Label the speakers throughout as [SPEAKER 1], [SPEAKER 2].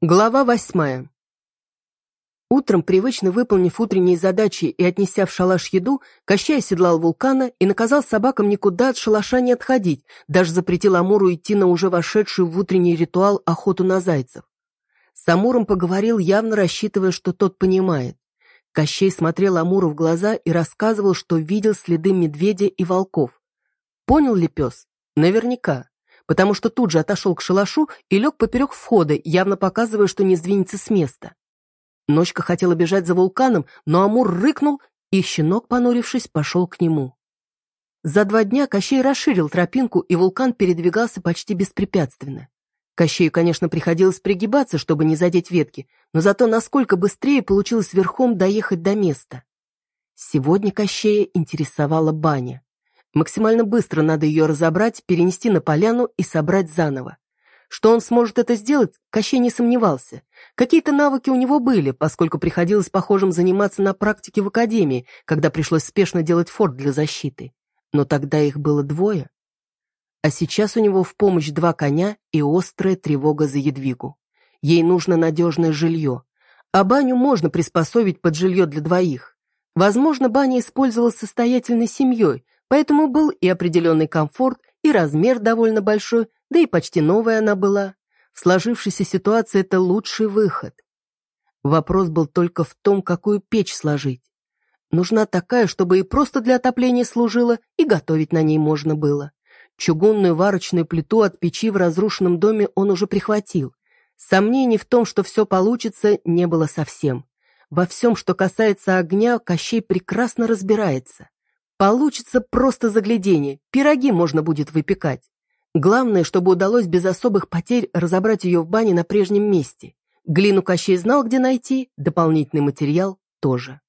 [SPEAKER 1] Глава восьмая. Утром, привычно выполнив утренние задачи и отнеся в шалаш еду, Кощей оседлал вулкана и наказал собакам никуда от шалаша не отходить, даже запретил Амуру идти на уже вошедшую в утренний ритуал охоту на зайцев. С Амуром поговорил, явно рассчитывая, что тот понимает. Кощей смотрел Амуру в глаза и рассказывал, что видел следы медведя и волков. Понял ли пес? Наверняка потому что тут же отошел к шалашу и лег поперек входа, явно показывая, что не сдвинется с места. Ночка хотела бежать за вулканом, но Амур рыкнул, и щенок, понурившись, пошел к нему. За два дня Кощей расширил тропинку, и вулкан передвигался почти беспрепятственно. Кощею, конечно, приходилось пригибаться, чтобы не задеть ветки, но зато насколько быстрее получилось верхом доехать до места. Сегодня Кощея интересовала баня. Максимально быстро надо ее разобрать, перенести на поляну и собрать заново. Что он сможет это сделать, Кощей не сомневался. Какие-то навыки у него были, поскольку приходилось похожим заниматься на практике в академии, когда пришлось спешно делать форт для защиты. Но тогда их было двое. А сейчас у него в помощь два коня и острая тревога за едвигу. Ей нужно надежное жилье. А баню можно приспособить под жилье для двоих. Возможно, баня использовалась состоятельной семьей, Поэтому был и определенный комфорт, и размер довольно большой, да и почти новая она была. В сложившейся ситуации это лучший выход. Вопрос был только в том, какую печь сложить. Нужна такая, чтобы и просто для отопления служила, и готовить на ней можно было. Чугунную варочную плиту от печи в разрушенном доме он уже прихватил. Сомнений в том, что все получится, не было совсем. Во всем, что касается огня, Кощей прекрасно разбирается. Получится просто заглядение, пироги можно будет выпекать. Главное, чтобы удалось без особых потерь разобрать ее в бане на прежнем месте. Глину Кощей знал, где найти, дополнительный материал тоже.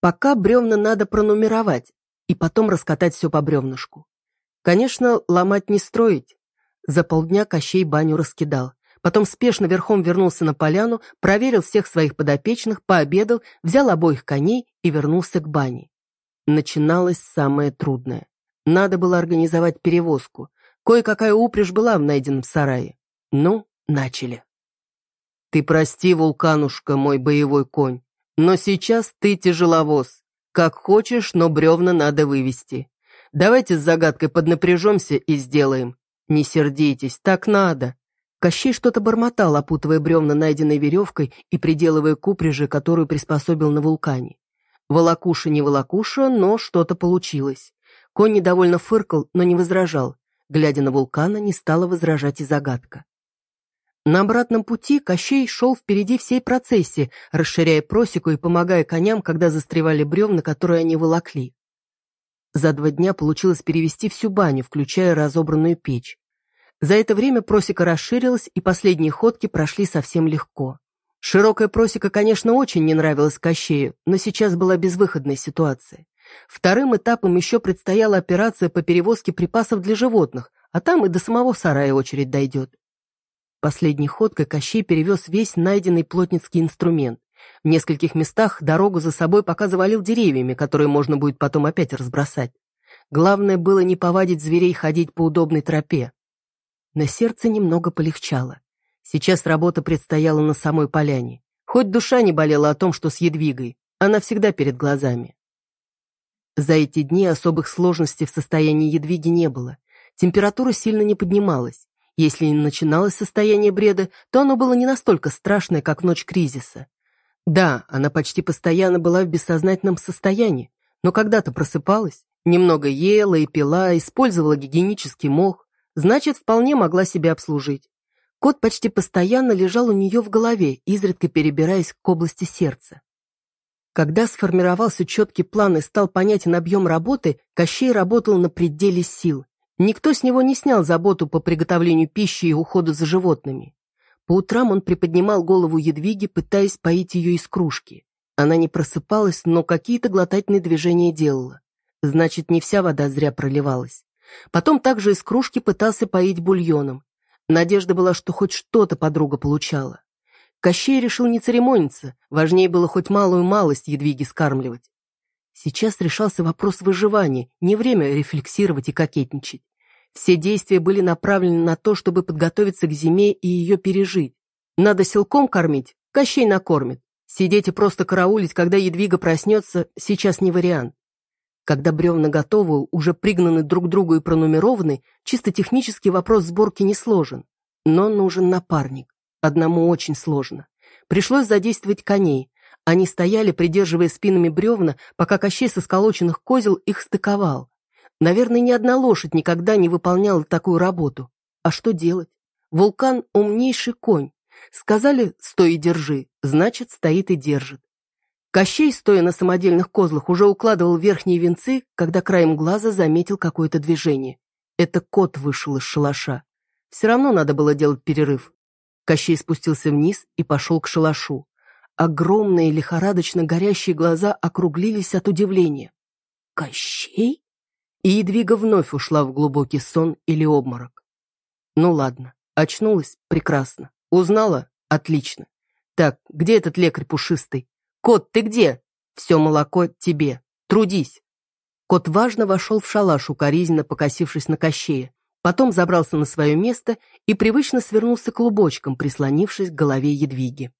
[SPEAKER 1] Пока бревна надо пронумеровать и потом раскатать все по бревнышку. Конечно, ломать не строить. За полдня Кощей баню раскидал. Потом спешно верхом вернулся на поляну, проверил всех своих подопечных, пообедал, взял обоих коней и вернулся к бане. Начиналось самое трудное. Надо было организовать перевозку. Кое-какая упряжь была в найденном сарае. Ну, начали. Ты прости, вулканушка, мой боевой конь, но сейчас ты тяжеловоз. Как хочешь, но бревна надо вывести. Давайте с загадкой поднапряжемся и сделаем. Не сердитесь, так надо. Кощей что-то бормотал, опутывая бревна найденной веревкой и приделывая к упряжи, которую приспособил на вулкане. Волокуша не волокуша, но что-то получилось. Конь недовольно фыркал, но не возражал. Глядя на вулкана, не стала возражать и загадка. На обратном пути Кощей шел впереди всей процессии, расширяя просеку и помогая коням, когда застревали бревна, которые они волокли. За два дня получилось перевести всю баню, включая разобранную печь. За это время просека расширилась, и последние ходки прошли совсем легко. Широкая просека, конечно, очень не нравилась Кощею, но сейчас была безвыходная ситуация. Вторым этапом еще предстояла операция по перевозке припасов для животных, а там и до самого сарая очередь дойдет. Последней ходкой Кощей перевез весь найденный плотницкий инструмент. В нескольких местах дорогу за собой пока завалил деревьями, которые можно будет потом опять разбросать. Главное было не повадить зверей ходить по удобной тропе. На сердце немного полегчало. Сейчас работа предстояла на самой поляне. Хоть душа не болела о том, что с едвигой, она всегда перед глазами. За эти дни особых сложностей в состоянии едвиги не было. Температура сильно не поднималась. Если не начиналось состояние бреда, то оно было не настолько страшное, как ночь кризиса. Да, она почти постоянно была в бессознательном состоянии, но когда-то просыпалась, немного ела и пила, использовала гигиенический мох, значит, вполне могла себя обслужить. Кот почти постоянно лежал у нее в голове, изредка перебираясь к области сердца. Когда сформировался четкий план и стал понятен объем работы, Кощей работал на пределе сил. Никто с него не снял заботу по приготовлению пищи и уходу за животными. По утрам он приподнимал голову едвиги, пытаясь поить ее из кружки. Она не просыпалась, но какие-то глотательные движения делала. Значит, не вся вода зря проливалась. Потом также из кружки пытался поить бульоном. Надежда была, что хоть что-то подруга получала. Кощей решил не церемониться, важнее было хоть малую малость едвиги скармливать. Сейчас решался вопрос выживания, не время рефлексировать и кокетничать. Все действия были направлены на то, чтобы подготовиться к зиме и ее пережить. Надо силком кормить, Кощей накормит. Сидеть и просто караулить, когда Едвига проснется, сейчас не вариант. Когда бревна готовы, уже пригнаны друг другу и пронумерованы, чисто технический вопрос сборки не сложен. Но нужен напарник. Одному очень сложно. Пришлось задействовать коней. Они стояли, придерживая спинами бревна, пока Кощей со сколоченных козел их стыковал. Наверное, ни одна лошадь никогда не выполняла такую работу. А что делать? Вулкан — умнейший конь. Сказали «стой и держи», значит, стоит и держит. Кощей, стоя на самодельных козлах, уже укладывал верхние венцы, когда краем глаза заметил какое-то движение. Это кот вышел из шалаша. Все равно надо было делать перерыв. Кощей спустился вниз и пошел к шалашу. Огромные лихорадочно горящие глаза округлились от удивления. «Кощей?» И Едвига вновь ушла в глубокий сон или обморок. Ну ладно, очнулась, прекрасно. Узнала? Отлично. Так, где этот лекарь пушистый? «Кот, ты где?» «Все молоко тебе. Трудись». Кот важно вошел в шалаш, укоризненно покосившись на кощее. Потом забрался на свое место и привычно свернулся клубочком, прислонившись к голове Едвиги.